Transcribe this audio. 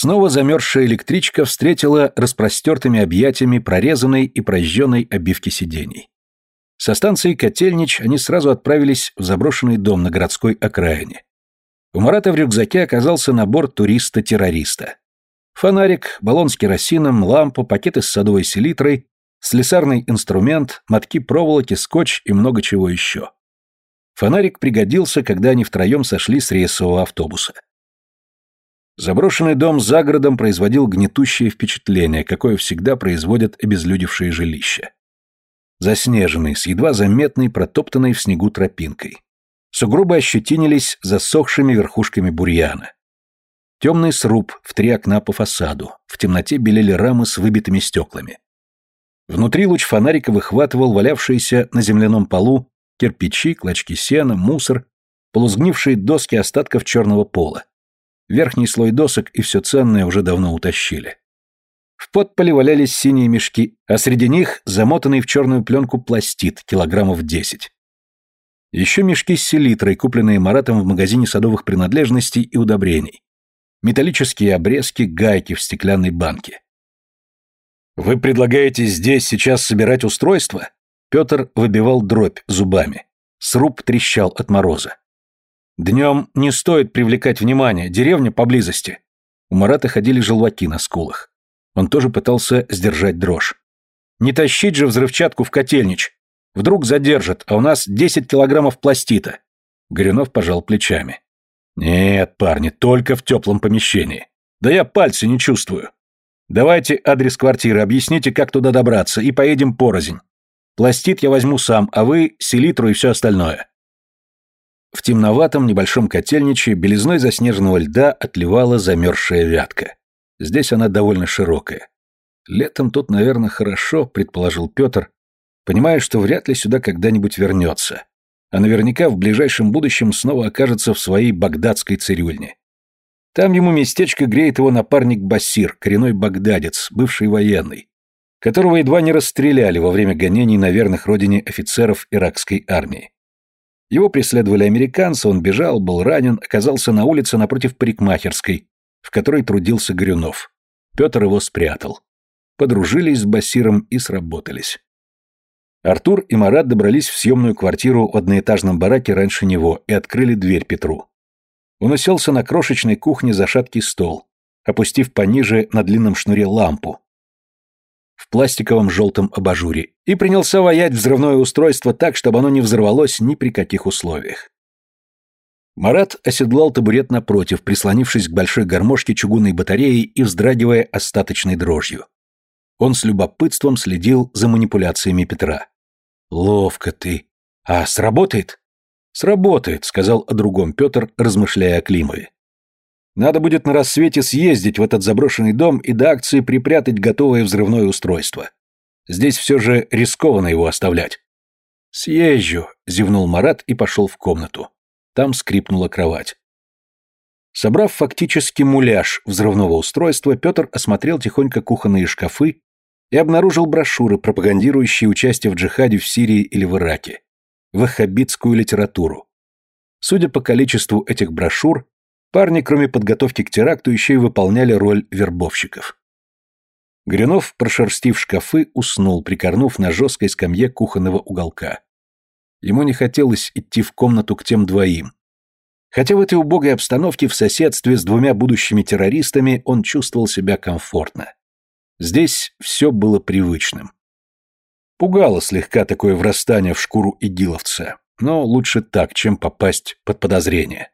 Снова замерзшая электричка встретила распростертыми объятиями прорезанной и прожженной обивки сидений. Со станции Котельнич они сразу отправились в заброшенный дом на городской окраине. У Марата в рюкзаке оказался набор туриста-террориста. Фонарик, баллон с керосином, лампа, пакеты с садовой селитрой, слесарный инструмент, мотки проволоки, скотч и много чего еще. Фонарик пригодился, когда они втроем сошли с рейсового автобуса. Заброшенный дом за городом производил гнетущее впечатление, какое всегда производят обезлюдевшие жилища. Заснеженный, с едва заметной протоптанной в снегу тропинкой. Сугробы ощетинились засохшими верхушками бурьяна. Темный сруб в три окна по фасаду, в темноте белели рамы с выбитыми стеклами. Внутри луч фонарика выхватывал валявшиеся на земляном полу кирпичи, клочки сена, мусор, полузгнившие доски остатков черного пола. Верхний слой досок и все ценное уже давно утащили. В подполе валялись синие мешки, а среди них замотанный в черную пленку пластид килограммов десять. Еще мешки с селитрой, купленные Маратом в магазине садовых принадлежностей и удобрений. Металлические обрезки, гайки в стеклянной банке. «Вы предлагаете здесь сейчас собирать устройство?» Петр выбивал дробь зубами. Сруб трещал от мороза. Днем не стоит привлекать внимание, деревня поблизости. У Марата ходили желваки на скулах. Он тоже пытался сдержать дрожь. Не тащить же взрывчатку в котельнич. Вдруг задержат, а у нас 10 килограммов пластита. Горюнов пожал плечами. Нет, парни, только в теплом помещении. Да я пальцы не чувствую. Давайте адрес квартиры, объясните, как туда добраться, и поедем порознь. Пластит я возьму сам, а вы селитру и все остальное. В темноватом небольшом котельниче белизной заснеженного льда отливала замерзшая вятка. Здесь она довольно широкая. Летом тут, наверное, хорошо, предположил Петр, понимая, что вряд ли сюда когда-нибудь вернется. А наверняка в ближайшем будущем снова окажется в своей багдадской цирюльне. Там ему местечко греет его напарник Басир, коренной багдадец, бывший военный, которого едва не расстреляли во время гонений на верных родине офицеров иракской армии. Его преследовали американцы, он бежал, был ранен, оказался на улице напротив парикмахерской, в которой трудился Грюнов. Петр его спрятал. Подружились с Басиром и сработались. Артур и Марат добрались в съемную квартиру в одноэтажном бараке раньше него и открыли дверь Петру. Он уселся на крошечной кухне за шаткий стол, опустив пониже на длинном шнуре лампу, в пластиковом желтом абажуре и принялся ваять взрывное устройство так, чтобы оно не взорвалось ни при каких условиях. Марат оседлал табурет напротив, прислонившись к большой гармошке чугунной батареи и вздрагивая остаточной дрожью. Он с любопытством следил за манипуляциями Петра. «Ловко ты. А сработает?» «Сработает», — сказал о другом Петр, размышляя о Климове. Надо будет на рассвете съездить в этот заброшенный дом и до акции припрятать готовое взрывное устройство. Здесь все же рискованно его оставлять. «Съезжу», — зевнул Марат и пошел в комнату. Там скрипнула кровать. Собрав фактически муляж взрывного устройства, Петр осмотрел тихонько кухонные шкафы и обнаружил брошюры, пропагандирующие участие в джихаде в Сирии или в Ираке, ваххабитскую литературу. Судя по количеству этих брошюр, Парни, кроме подготовки к теракту, еще и выполняли роль вербовщиков. Гринов, прошерстив шкафы, уснул, прикорнув на жесткой скамье кухонного уголка. Ему не хотелось идти в комнату к тем двоим. Хотя в этой убогой обстановке в соседстве с двумя будущими террористами он чувствовал себя комфортно. Здесь все было привычным. Пугало слегка такое врастание в шкуру идиловца, но лучше так, чем попасть под подозрение.